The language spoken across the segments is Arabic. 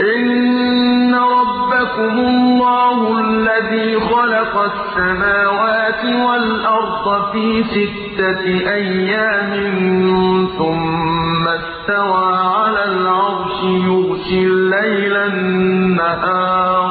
إِنَّ رَبَّكُمُ اللَّهُ الَّذِي خَلَقَ السَّمَاوَاتِ وَالْأَرْضَ فِي سِتَّةِ أَيَّامٍ ثُمَّ اسْتَوَىٰ عَلَى الْعَرْشِ يُغْشِي اللَّيْلَ النَّهَارَ.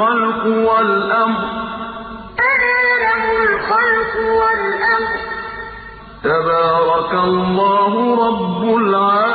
الْخَلْقُ وَالْأَمْرُ ۗ. تَبَارَكَ اللَّهُ رَبُّ الْعَالَمِينَ.